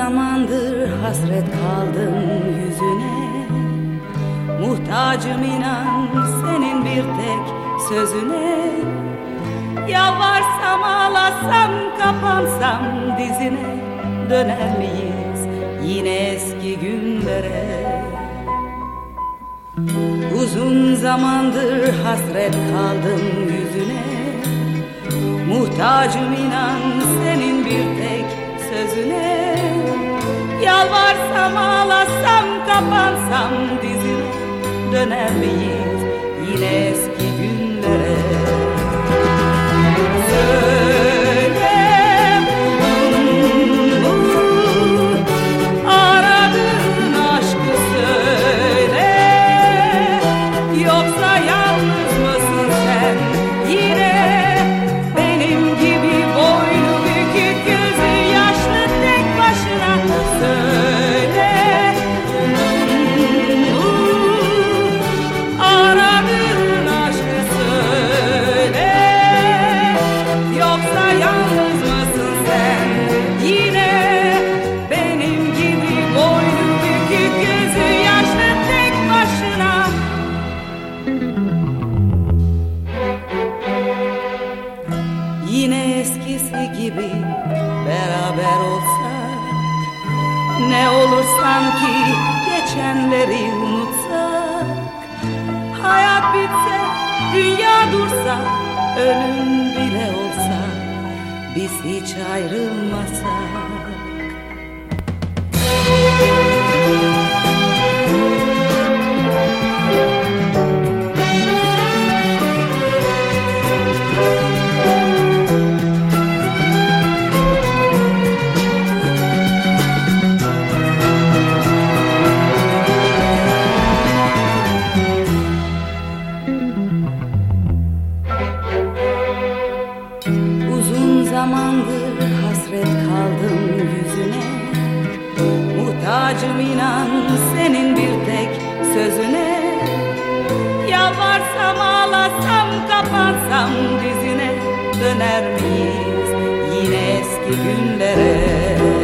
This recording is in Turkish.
Zamandır hasret kaldım yüzüne. Muhtacım inan senin bir tek sözüne. Yalvarsam ağlasam kapansam dizine. Döner miyiz yine eski günlere? Uzun zamandır hasret kaldım yüzüne. Muhtacım inan senin bir tek sözüne Yalvarsam ağlasam kapansam dizine Döner miyiz? Yine eski günlere. Söyle Ne olur sanki geçenleri unutsak Hayat bitse, dünya dursa, ölüm bile olsa Biz hiç ayrılmasak Uzun zamandır hasret kaldım yüzüne. Muhtacım inan senin bir tek sözüne. Yalvarsam ağlasam kapansam dizine. Döner miyiz yine eski günlere